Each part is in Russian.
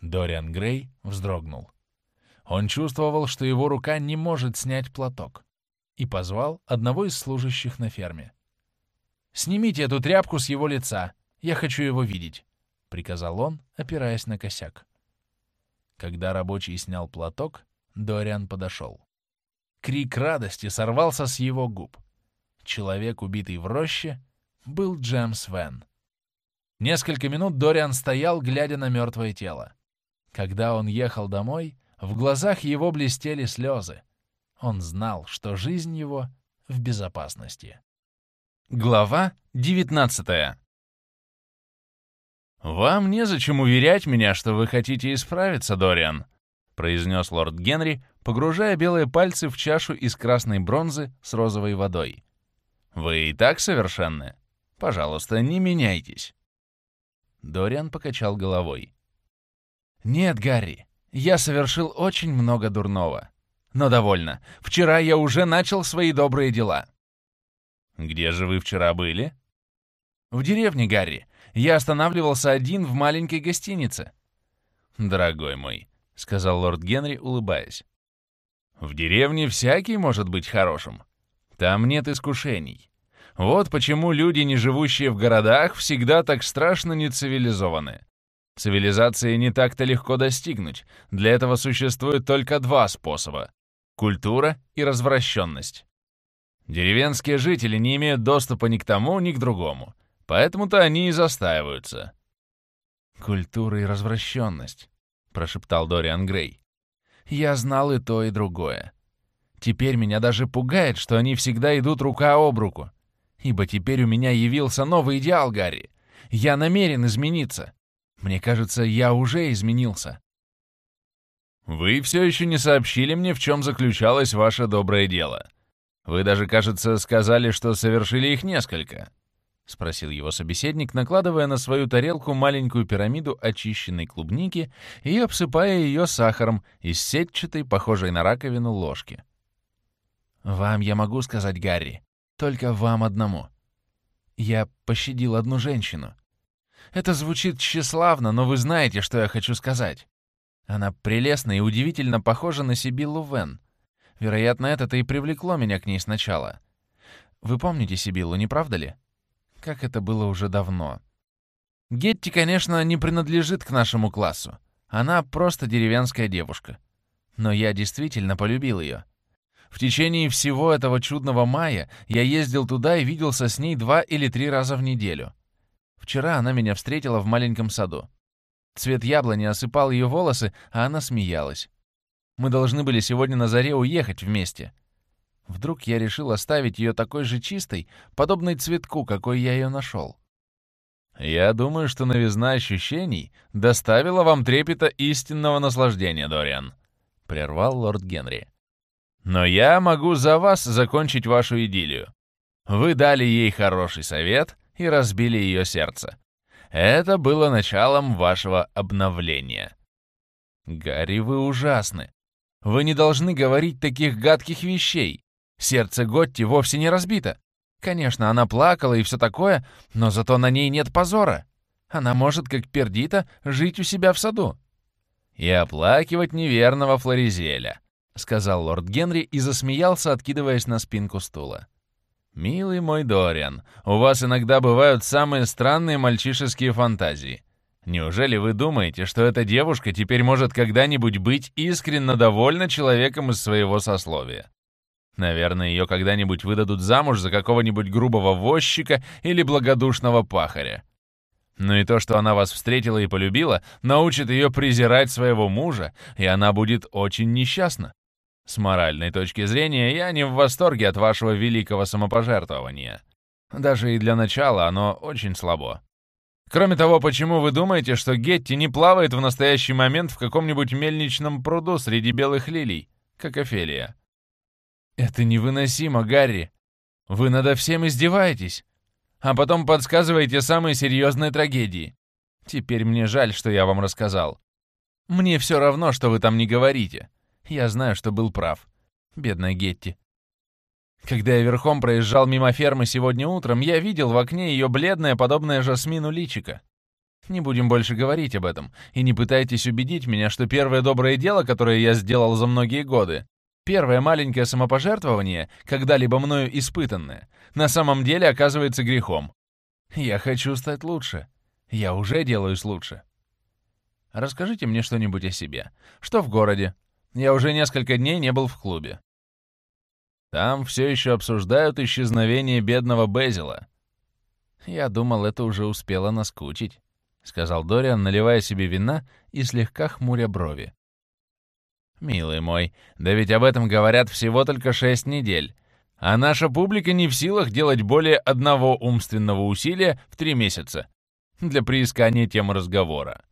Дориан Грей вздрогнул. Он чувствовал, что его рука не может снять платок, и позвал одного из служащих на ферме. «Снимите эту тряпку с его лица, я хочу его видеть», — приказал он, опираясь на косяк. Когда рабочий снял платок, Дориан подошел. Крик радости сорвался с его губ. Человек, убитый в роще, был Джемс Вен. Несколько минут Дориан стоял, глядя на мертвое тело. Когда он ехал домой, в глазах его блестели слезы. Он знал, что жизнь его в безопасности. Глава 19 «Вам незачем уверять меня, что вы хотите исправиться, Дориан», произнес лорд Генри, погружая белые пальцы в чашу из красной бронзы с розовой водой. «Вы и так совершенны. Пожалуйста, не меняйтесь». Дориан покачал головой. «Нет, Гарри, я совершил очень много дурного. Но довольно. Вчера я уже начал свои добрые дела». «Где же вы вчера были?» «В деревне, Гарри. Я останавливался один в маленькой гостинице». «Дорогой мой», — сказал лорд Генри, улыбаясь. «В деревне всякий может быть хорошим. Там нет искушений. Вот почему люди, не живущие в городах, всегда так страшно нецивилизованы. Цивилизации не так-то легко достигнуть. Для этого существует только два способа — культура и развращенность. Деревенские жители не имеют доступа ни к тому, ни к другому. Поэтому-то они и застаиваются. «Культура и развращенность», — прошептал Дориан Грей. «Я знал и то, и другое. Теперь меня даже пугает, что они всегда идут рука об руку. Ибо теперь у меня явился новый идеал, Гарри. Я намерен измениться. Мне кажется, я уже изменился». «Вы все еще не сообщили мне, в чем заключалось ваше доброе дело. Вы даже, кажется, сказали, что совершили их несколько». — спросил его собеседник, накладывая на свою тарелку маленькую пирамиду очищенной клубники и обсыпая ее сахаром из сетчатой, похожей на раковину, ложки. «Вам я могу сказать, Гарри, только вам одному. Я пощадил одну женщину. Это звучит тщеславно, но вы знаете, что я хочу сказать. Она прелестна и удивительно похожа на Сибиллу Вен. Вероятно, это-то и привлекло меня к ней сначала. Вы помните Сибиллу, не правда ли?» Как это было уже давно. Гетти, конечно, не принадлежит к нашему классу. Она просто деревенская девушка. Но я действительно полюбил ее. В течение всего этого чудного мая я ездил туда и виделся с ней два или три раза в неделю. Вчера она меня встретила в маленьком саду. Цвет яблони осыпал ее волосы, а она смеялась. Мы должны были сегодня на заре уехать вместе. Вдруг я решил оставить ее такой же чистой, подобной цветку, какой я ее нашел. «Я думаю, что новизна ощущений доставила вам трепета истинного наслаждения, Дориан», — прервал лорд Генри. «Но я могу за вас закончить вашу идиллию. Вы дали ей хороший совет и разбили ее сердце. Это было началом вашего обновления». «Гарри, вы ужасны. Вы не должны говорить таких гадких вещей. Сердце Готти вовсе не разбито. Конечно, она плакала и все такое, но зато на ней нет позора. Она может, как пердита, жить у себя в саду. «И оплакивать неверного Флоризеля», — сказал лорд Генри и засмеялся, откидываясь на спинку стула. «Милый мой Дориан, у вас иногда бывают самые странные мальчишеские фантазии. Неужели вы думаете, что эта девушка теперь может когда-нибудь быть искренне довольна человеком из своего сословия? Наверное, ее когда-нибудь выдадут замуж за какого-нибудь грубого возчика или благодушного пахаря. Ну и то, что она вас встретила и полюбила, научит ее презирать своего мужа, и она будет очень несчастна. С моральной точки зрения, я не в восторге от вашего великого самопожертвования. Даже и для начала оно очень слабо. Кроме того, почему вы думаете, что Гетти не плавает в настоящий момент в каком-нибудь мельничном пруду среди белых лилий, как Офелия? «Это невыносимо, Гарри. Вы надо всем издеваетесь, а потом подсказываете самые серьезные трагедии. Теперь мне жаль, что я вам рассказал. Мне все равно, что вы там не говорите. Я знаю, что был прав. Бедная Гетти. Когда я верхом проезжал мимо фермы сегодня утром, я видел в окне ее бледное, подобное Жасмину личико. Не будем больше говорить об этом, и не пытайтесь убедить меня, что первое доброе дело, которое я сделал за многие годы, первое маленькое самопожертвование, когда-либо мною испытанное, на самом деле оказывается грехом. Я хочу стать лучше. Я уже делаюсь лучше. Расскажите мне что-нибудь о себе. Что в городе? Я уже несколько дней не был в клубе. Там все еще обсуждают исчезновение бедного Безила. Я думал, это уже успело наскучить, — сказал Дориан, наливая себе вина и слегка хмуря брови. «Милый мой, да ведь об этом говорят всего только шесть недель, а наша публика не в силах делать более одного умственного усилия в три месяца для приискания темы разговора.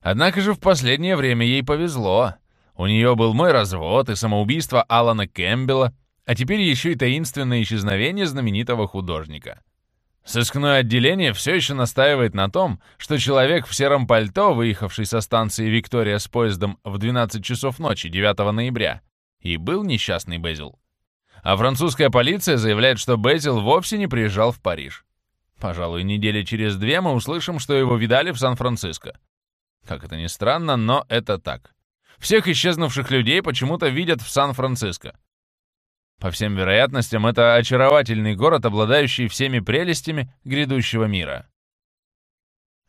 Однако же в последнее время ей повезло. У нее был мой развод и самоубийство Алана Кэмпбелла, а теперь еще и таинственное исчезновение знаменитого художника. Сыскное отделение все еще настаивает на том, что человек в сером пальто, выехавший со станции Виктория с поездом в 12 часов ночи 9 ноября, и был несчастный Безил. А французская полиция заявляет, что Безил вовсе не приезжал в Париж. Пожалуй, недели через две мы услышим, что его видали в Сан-Франциско. Как это ни странно, но это так. Всех исчезнувших людей почему-то видят в Сан-Франциско. По всем вероятностям, это очаровательный город, обладающий всеми прелестями грядущего мира.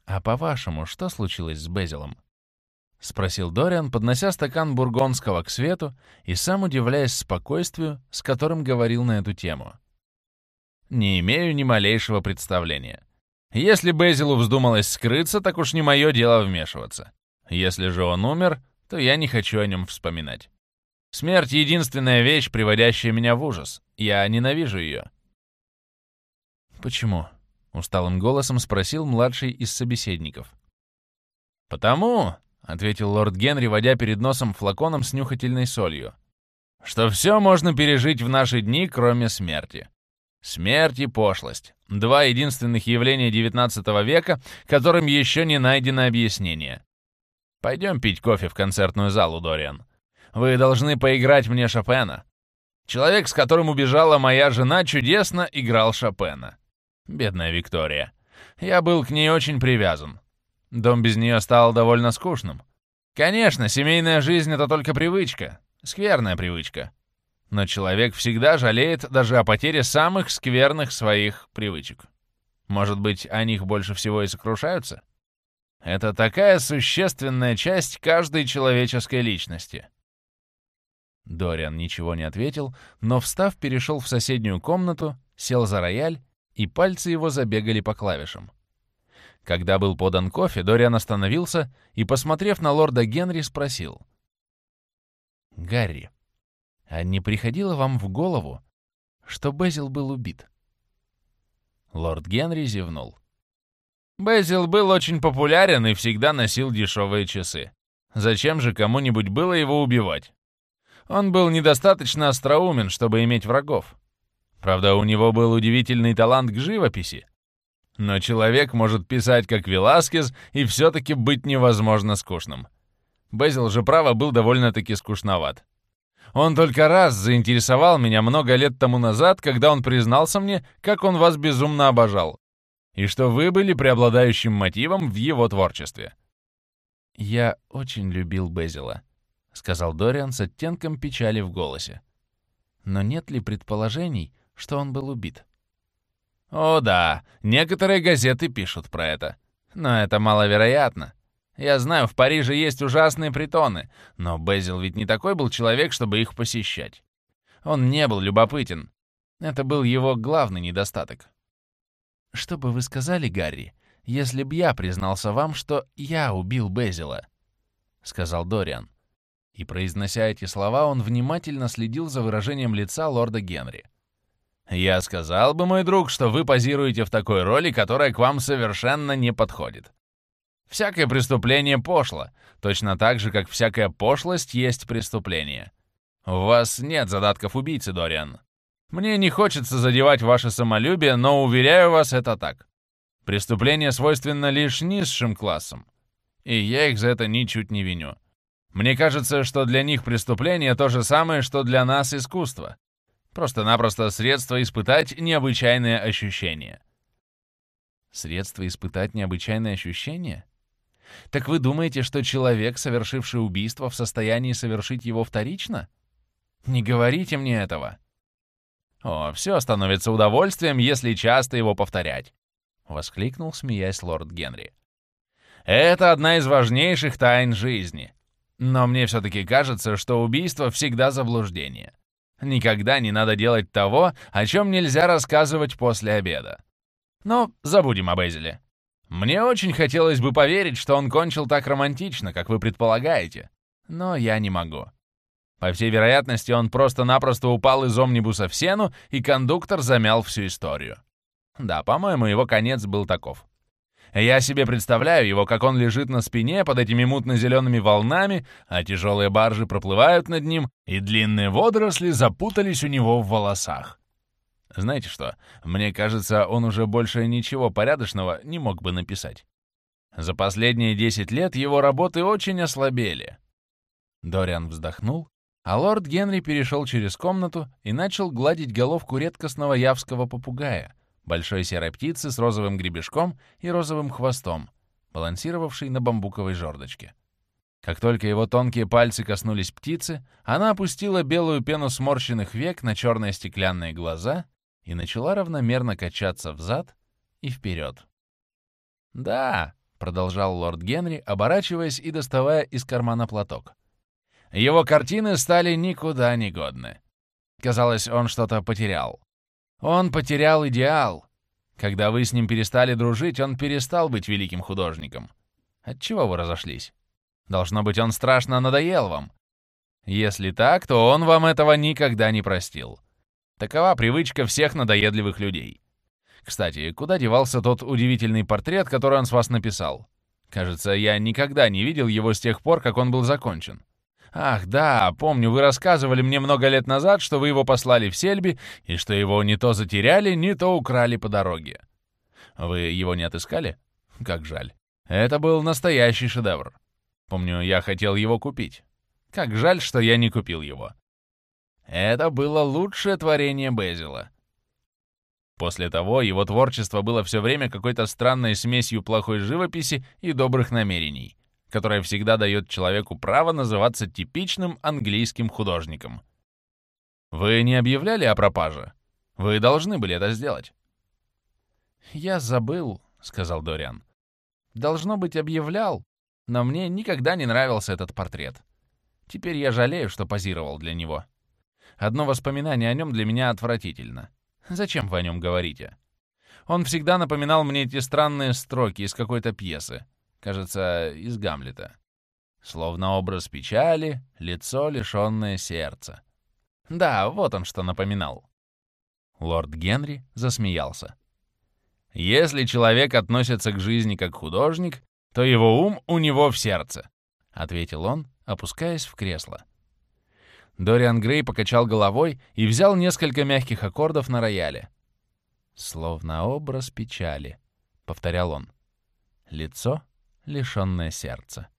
«А по-вашему, что случилось с Безилом?» — спросил Дориан, поднося стакан бургонского к свету и сам удивляясь спокойствию, с которым говорил на эту тему. «Не имею ни малейшего представления. Если Безилу вздумалось скрыться, так уж не мое дело вмешиваться. Если же он умер, то я не хочу о нем вспоминать. Смерть — единственная вещь, приводящая меня в ужас. Я ненавижу ее. «Почему?» — усталым голосом спросил младший из собеседников. «Потому», — ответил лорд Генри, водя перед носом флаконом с нюхательной солью, «что все можно пережить в наши дни, кроме смерти. Смерть и пошлость — два единственных явления XIX века, которым еще не найдено объяснение. Пойдем пить кофе в концертную залу, Дориан. Вы должны поиграть мне Шопена. Человек, с которым убежала моя жена, чудесно играл Шопена. Бедная Виктория. Я был к ней очень привязан. Дом без нее стал довольно скучным. Конечно, семейная жизнь — это только привычка. Скверная привычка. Но человек всегда жалеет даже о потере самых скверных своих привычек. Может быть, о них больше всего и сокрушаются? Это такая существенная часть каждой человеческой личности. Дориан ничего не ответил, но, встав, перешел в соседнюю комнату, сел за рояль, и пальцы его забегали по клавишам. Когда был подан кофе, Дориан остановился и, посмотрев на лорда Генри, спросил. «Гарри, а не приходило вам в голову, что Безил был убит?» Лорд Генри зевнул. Безил был очень популярен и всегда носил дешевые часы. Зачем же кому-нибудь было его убивать? Он был недостаточно остроумен, чтобы иметь врагов. Правда, у него был удивительный талант к живописи. Но человек может писать как Веласкес и все-таки быть невозможно скучным. Безил же, право, был довольно-таки скучноват. Он только раз заинтересовал меня много лет тому назад, когда он признался мне, как он вас безумно обожал, и что вы были преобладающим мотивом в его творчестве. Я очень любил Безила сказал Дориан с оттенком печали в голосе. Но нет ли предположений, что он был убит? О да, некоторые газеты пишут про это. Но это маловероятно. Я знаю, в Париже есть ужасные притоны, но Безил ведь не такой был человек, чтобы их посещать. Он не был любопытен. Это был его главный недостаток. «Что бы вы сказали, Гарри, если б я признался вам, что я убил Безила?» — сказал Дориан. И, произнося эти слова, он внимательно следил за выражением лица лорда Генри. «Я сказал бы, мой друг, что вы позируете в такой роли, которая к вам совершенно не подходит. Всякое преступление пошло, точно так же, как всякая пошлость есть преступление. У вас нет задатков убийцы, Дориан. Мне не хочется задевать ваше самолюбие, но, уверяю вас, это так. Преступление свойственно лишь низшим классам. И я их за это ничуть не виню. Мне кажется, что для них преступление то же самое, что для нас искусство. Просто-напросто средство испытать необычайные ощущения. Средство испытать необычайные ощущения? Так вы думаете, что человек, совершивший убийство, в состоянии совершить его вторично? Не говорите мне этого. О, все становится удовольствием, если часто его повторять. Воскликнул, смеясь лорд Генри. Это одна из важнейших тайн жизни. Но мне все-таки кажется, что убийство всегда заблуждение. Никогда не надо делать того, о чем нельзя рассказывать после обеда. Но забудем об Эзеле. Мне очень хотелось бы поверить, что он кончил так романтично, как вы предполагаете. Но я не могу. По всей вероятности, он просто-напросто упал из омнибуса в сену, и кондуктор замял всю историю. Да, по-моему, его конец был таков. Я себе представляю его, как он лежит на спине под этими мутно-зелеными волнами, а тяжелые баржи проплывают над ним, и длинные водоросли запутались у него в волосах. Знаете что, мне кажется, он уже больше ничего порядочного не мог бы написать. За последние 10 лет его работы очень ослабели. Дориан вздохнул, а лорд Генри перешел через комнату и начал гладить головку редкостного явского попугая, большой серой птицы с розовым гребешком и розовым хвостом, балансировавшей на бамбуковой жердочке. Как только его тонкие пальцы коснулись птицы, она опустила белую пену сморщенных век на черные стеклянные глаза и начала равномерно качаться взад и вперед. «Да», — продолжал лорд Генри, оборачиваясь и доставая из кармана платок. Его картины стали никуда не годны. Казалось, он что-то потерял. Он потерял идеал. Когда вы с ним перестали дружить, он перестал быть великим художником. Отчего вы разошлись? Должно быть, он страшно надоел вам. Если так, то он вам этого никогда не простил. Такова привычка всех надоедливых людей. Кстати, куда девался тот удивительный портрет, который он с вас написал? Кажется, я никогда не видел его с тех пор, как он был закончен. Ах, да, помню, вы рассказывали мне много лет назад, что вы его послали в Сельби, и что его не то затеряли, не то украли по дороге. Вы его не отыскали? Как жаль. Это был настоящий шедевр. Помню, я хотел его купить. Как жаль, что я не купил его. Это было лучшее творение Безила. После того его творчество было все время какой-то странной смесью плохой живописи и добрых намерений которая всегда дает человеку право называться типичным английским художником. Вы не объявляли о пропаже? Вы должны были это сделать. «Я забыл», — сказал Дориан. «Должно быть, объявлял, но мне никогда не нравился этот портрет. Теперь я жалею, что позировал для него. Одно воспоминание о нем для меня отвратительно. Зачем вы о нем говорите? Он всегда напоминал мне эти странные строки из какой-то пьесы. Кажется, из Гамлета. Словно образ печали, лицо, лишенное сердца. Да, вот он что напоминал. Лорд Генри засмеялся. Если человек относится к жизни как художник, то его ум у него в сердце, — ответил он, опускаясь в кресло. Дориан Грей покачал головой и взял несколько мягких аккордов на рояле. «Словно образ печали», — повторял он. «Лицо лишенное сердца.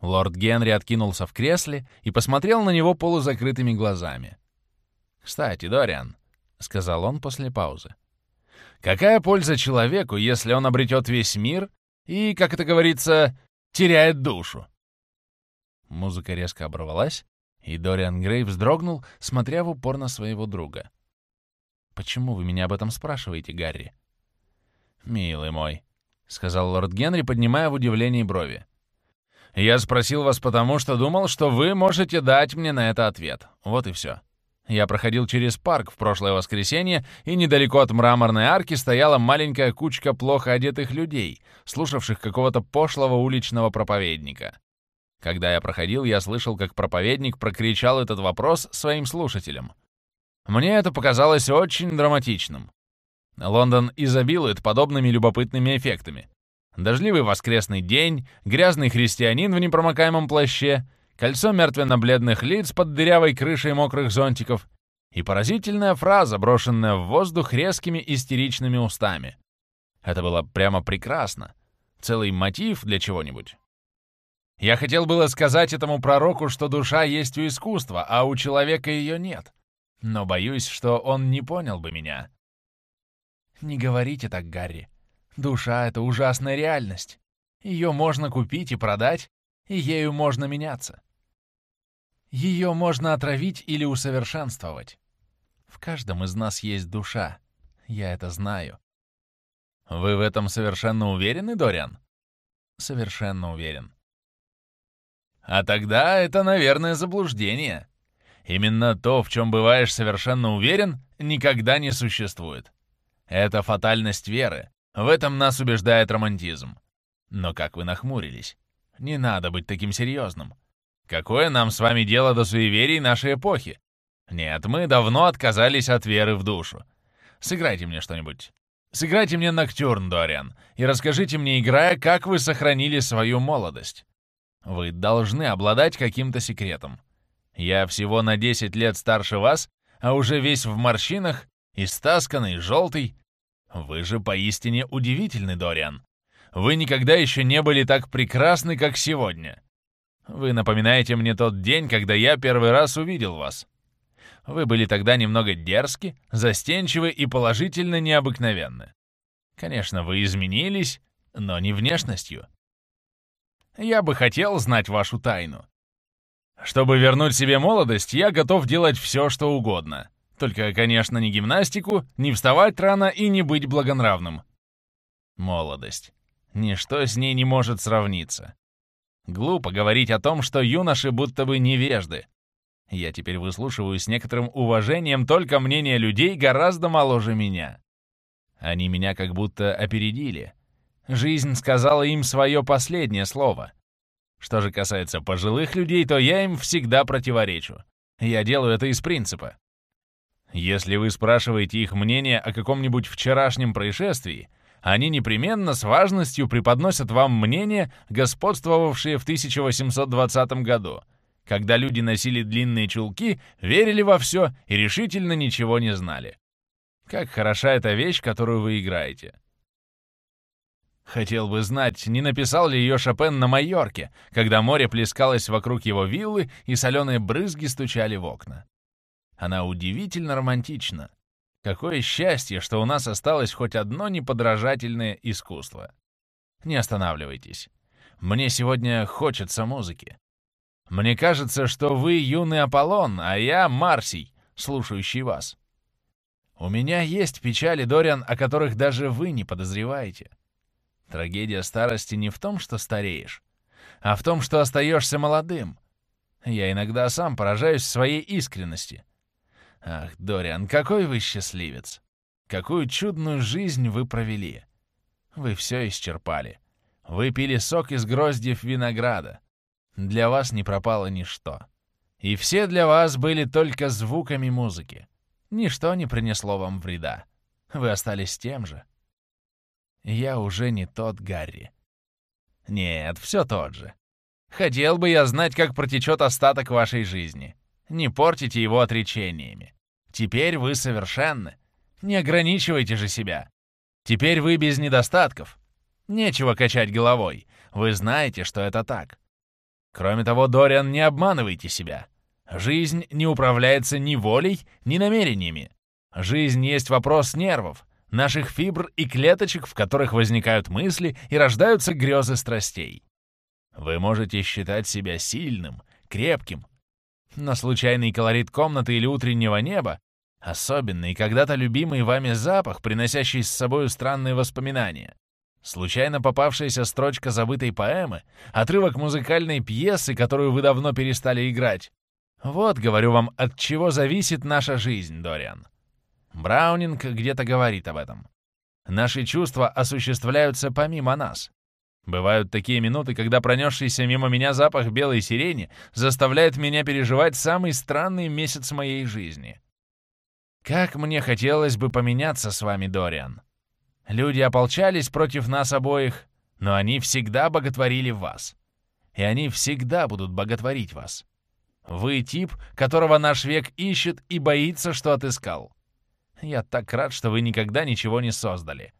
Лорд Генри откинулся в кресле и посмотрел на него полузакрытыми глазами. «Кстати, Дориан», — сказал он после паузы, — «какая польза человеку, если он обретет весь мир и, как это говорится, теряет душу?» Музыка резко оборвалась, и Дориан Грей вздрогнул, смотря в упор на своего друга. «Почему вы меня об этом спрашиваете, Гарри?» «Милый мой», — сказал лорд Генри, поднимая в удивлении брови. «Я спросил вас потому, что думал, что вы можете дать мне на это ответ. Вот и все. Я проходил через парк в прошлое воскресенье, и недалеко от мраморной арки стояла маленькая кучка плохо одетых людей, слушавших какого-то пошлого уличного проповедника. Когда я проходил, я слышал, как проповедник прокричал этот вопрос своим слушателям. Мне это показалось очень драматичным. Лондон изобилует подобными любопытными эффектами. Дождливый воскресный день, грязный христианин в непромокаемом плаще, кольцо мертвенно-бледных лиц под дырявой крышей мокрых зонтиков и поразительная фраза, брошенная в воздух резкими истеричными устами. Это было прямо прекрасно. Целый мотив для чего-нибудь. Я хотел было сказать этому пророку, что душа есть у искусства, а у человека ее нет. Но боюсь, что он не понял бы меня. Не говорите так, Гарри. Душа — это ужасная реальность. Ее можно купить и продать, и ею можно меняться. Ее можно отравить или усовершенствовать. В каждом из нас есть душа. Я это знаю. Вы в этом совершенно уверены, Дориан? Совершенно уверен. А тогда это, наверное, заблуждение. Именно то, в чем бываешь совершенно уверен, никогда не существует. Это фатальность веры. В этом нас убеждает романтизм. Но как вы нахмурились? Не надо быть таким серьезным. Какое нам с вами дело до суеверий нашей эпохи? Нет, мы давно отказались от веры в душу. Сыграйте мне что-нибудь. Сыграйте мне Ноктюрн, Дориан, и расскажите мне, играя, как вы сохранили свою молодость. Вы должны обладать каким-то секретом. Я всего на 10 лет старше вас, а уже весь в морщинах, истасканный, желтый. Вы же поистине удивительный, Дориан. Вы никогда еще не были так прекрасны, как сегодня. Вы напоминаете мне тот день, когда я первый раз увидел вас. Вы были тогда немного дерзки, застенчивы и положительно необыкновенны. Конечно, вы изменились, но не внешностью. Я бы хотел знать вашу тайну. Чтобы вернуть себе молодость, я готов делать все, что угодно. Только, конечно, не гимнастику, не вставать рано и не быть благонравным. Молодость. Ничто с ней не может сравниться. Глупо говорить о том, что юноши будто бы невежды. Я теперь выслушиваю с некоторым уважением только мнение людей гораздо моложе меня. Они меня как будто опередили. Жизнь сказала им свое последнее слово. Что же касается пожилых людей, то я им всегда противоречу. Я делаю это из принципа. Если вы спрашиваете их мнение о каком-нибудь вчерашнем происшествии, они непременно с важностью преподносят вам мнение, господствовавшее в 1820 году, когда люди носили длинные чулки, верили во все и решительно ничего не знали. Как хороша эта вещь, которую вы играете. Хотел бы знать, не написал ли ее Шопен на Майорке, когда море плескалось вокруг его виллы и соленые брызги стучали в окна. Она удивительно романтична. Какое счастье, что у нас осталось хоть одно неподражательное искусство. Не останавливайтесь. Мне сегодня хочется музыки. Мне кажется, что вы юный Аполлон, а я Марсий, слушающий вас. У меня есть печали, Дориан, о которых даже вы не подозреваете. Трагедия старости не в том, что стареешь, а в том, что остаешься молодым. Я иногда сам поражаюсь своей искренности — Ах, Дориан, какой вы счастливец! Какую чудную жизнь вы провели! Вы все исчерпали. Вы пили сок из гроздьев винограда. Для вас не пропало ничто. И все для вас были только звуками музыки. Ничто не принесло вам вреда. Вы остались тем же. Я уже не тот Гарри. Нет, все тот же. Хотел бы я знать, как протечет остаток вашей жизни. Не портите его отречениями. Теперь вы совершенны. Не ограничивайте же себя. Теперь вы без недостатков. Нечего качать головой. Вы знаете, что это так. Кроме того, Дориан, не обманывайте себя. Жизнь не управляется ни волей, ни намерениями. Жизнь есть вопрос нервов, наших фибр и клеточек, в которых возникают мысли и рождаются грезы страстей. Вы можете считать себя сильным, крепким, но случайный колорит комнаты или утреннего неба Особенный, когда-то любимый вами запах, приносящий с собой странные воспоминания. Случайно попавшаяся строчка забытой поэмы, отрывок музыкальной пьесы, которую вы давно перестали играть. Вот, говорю вам, от чего зависит наша жизнь, Дориан. Браунинг где-то говорит об этом. Наши чувства осуществляются помимо нас. Бывают такие минуты, когда пронесшийся мимо меня запах белой сирени заставляет меня переживать самый странный месяц моей жизни — как мне хотелось бы поменяться с вами, Дориан. Люди ополчались против нас обоих, но они всегда боготворили вас. И они всегда будут боготворить вас. Вы тип, которого наш век ищет и боится, что отыскал. Я так рад, что вы никогда ничего не создали.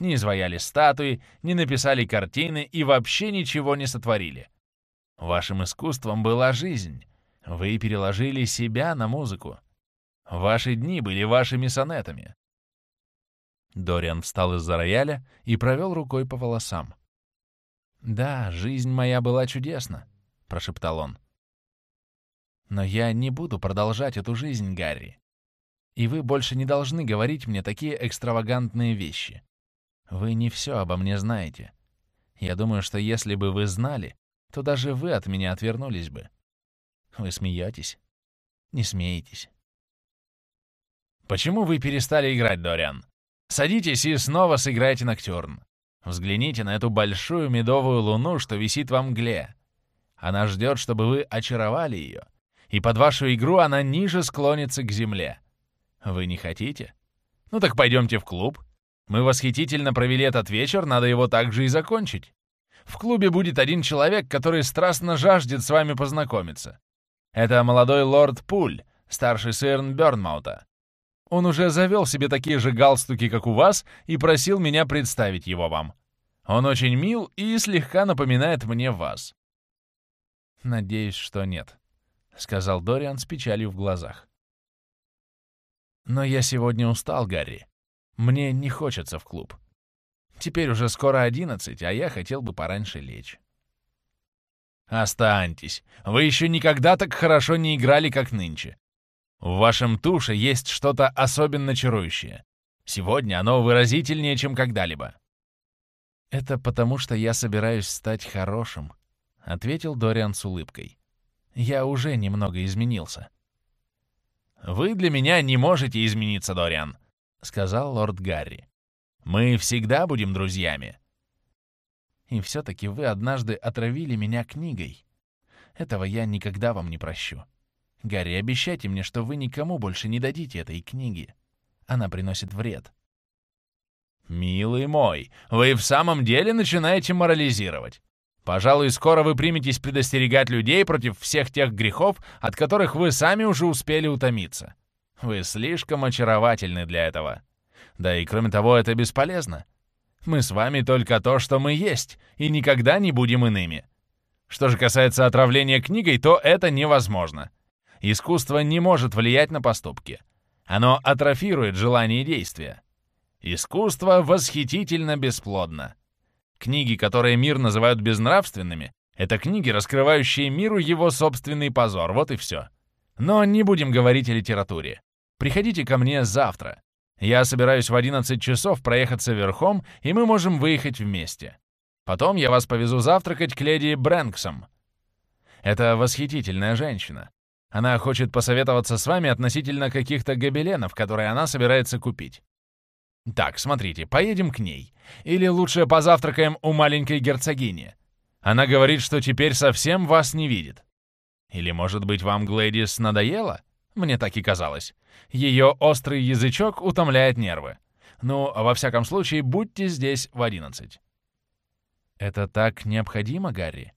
Не изваяли статуи, не написали картины и вообще ничего не сотворили. Вашим искусством была жизнь. Вы переложили себя на музыку. Ваши дни были вашими сонетами. Дориан встал из-за рояля и провел рукой по волосам. «Да, жизнь моя была чудесна», — прошептал он. «Но я не буду продолжать эту жизнь, Гарри. И вы больше не должны говорить мне такие экстравагантные вещи. Вы не все обо мне знаете. Я думаю, что если бы вы знали, то даже вы от меня отвернулись бы. Вы смеетесь? Не смеетесь. Почему вы перестали играть, Дориан? Садитесь и снова сыграйте Ноктюрн. Взгляните на эту большую медовую луну, что висит во мгле. Она ждет, чтобы вы очаровали ее, и под вашу игру она ниже склонится к земле. Вы не хотите? Ну так пойдемте в клуб. Мы восхитительно провели этот вечер, надо его также и закончить. В клубе будет один человек, который страстно жаждет с вами познакомиться. Это молодой лорд Пуль, старший сын Бёрнмаута. Он уже завел себе такие же галстуки, как у вас, и просил меня представить его вам. Он очень мил и слегка напоминает мне вас. «Надеюсь, что нет», — сказал Дориан с печалью в глазах. «Но я сегодня устал, Гарри. Мне не хочется в клуб. Теперь уже скоро одиннадцать, а я хотел бы пораньше лечь». «Останьтесь. Вы еще никогда так хорошо не играли, как нынче. В вашем туше есть что-то особенно чарующее. Сегодня оно выразительнее, чем когда-либо». «Это потому, что я собираюсь стать хорошим», — ответил Дориан с улыбкой. «Я уже немного изменился». «Вы для меня не можете измениться, Дориан», — сказал лорд Гарри. «Мы всегда будем друзьями». «И все-таки вы однажды отравили меня книгой. Этого я никогда вам не прощу. Гарри, обещайте мне, что вы никому больше не дадите этой книги. Она приносит вред». «Милый мой, вы в самом деле начинаете морализировать. Пожалуй, скоро вы приметесь предостерегать людей против всех тех грехов, от которых вы сами уже успели утомиться. Вы слишком очаровательны для этого. Да и кроме того, это бесполезно. Мы с вами только то, что мы есть, и никогда не будем иными. Что же касается отравления книгой, то это невозможно. Искусство не может влиять на поступки. Оно атрофирует желание действия. Искусство восхитительно бесплодно. Книги, которые мир называют безнравственными, это книги, раскрывающие миру его собственный позор, вот и все. Но не будем говорить о литературе. Приходите ко мне завтра. Я собираюсь в 11 часов проехаться верхом, и мы можем выехать вместе. Потом я вас повезу завтракать к леди Брэнксом. Это восхитительная женщина. Она хочет посоветоваться с вами относительно каких-то гобеленов, которые она собирается купить. Так, смотрите, поедем к ней. Или лучше позавтракаем у маленькой герцогини. Она говорит, что теперь совсем вас не видит. Или, может быть, вам, Глэдис, надоело? Мне так и казалось. Ее острый язычок утомляет нервы. Ну, во всяком случае, будьте здесь в одиннадцать. Это так необходимо, Гарри?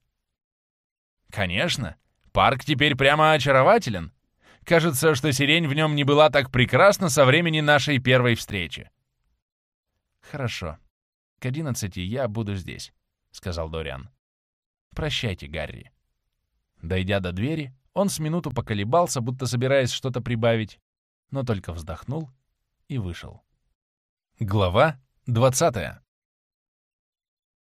Конечно. Парк теперь прямо очарователен. Кажется, что сирень в нем не была так прекрасна со времени нашей первой встречи. «Хорошо. К одиннадцати я буду здесь», — сказал Дориан. «Прощайте, Гарри». Дойдя до двери, он с минуту поколебался, будто собираясь что-то прибавить, но только вздохнул и вышел. Глава двадцатая.